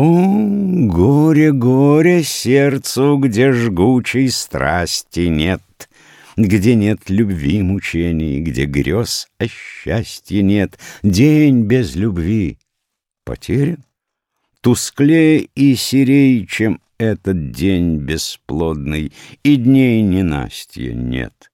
О, горе, горе сердцу, где жгучей страсти нет, Где нет любви мучений, где грез о счастье нет, День без любви потерян, тусклее и серей, Чем этот день бесплодный, и дней ненастья нет.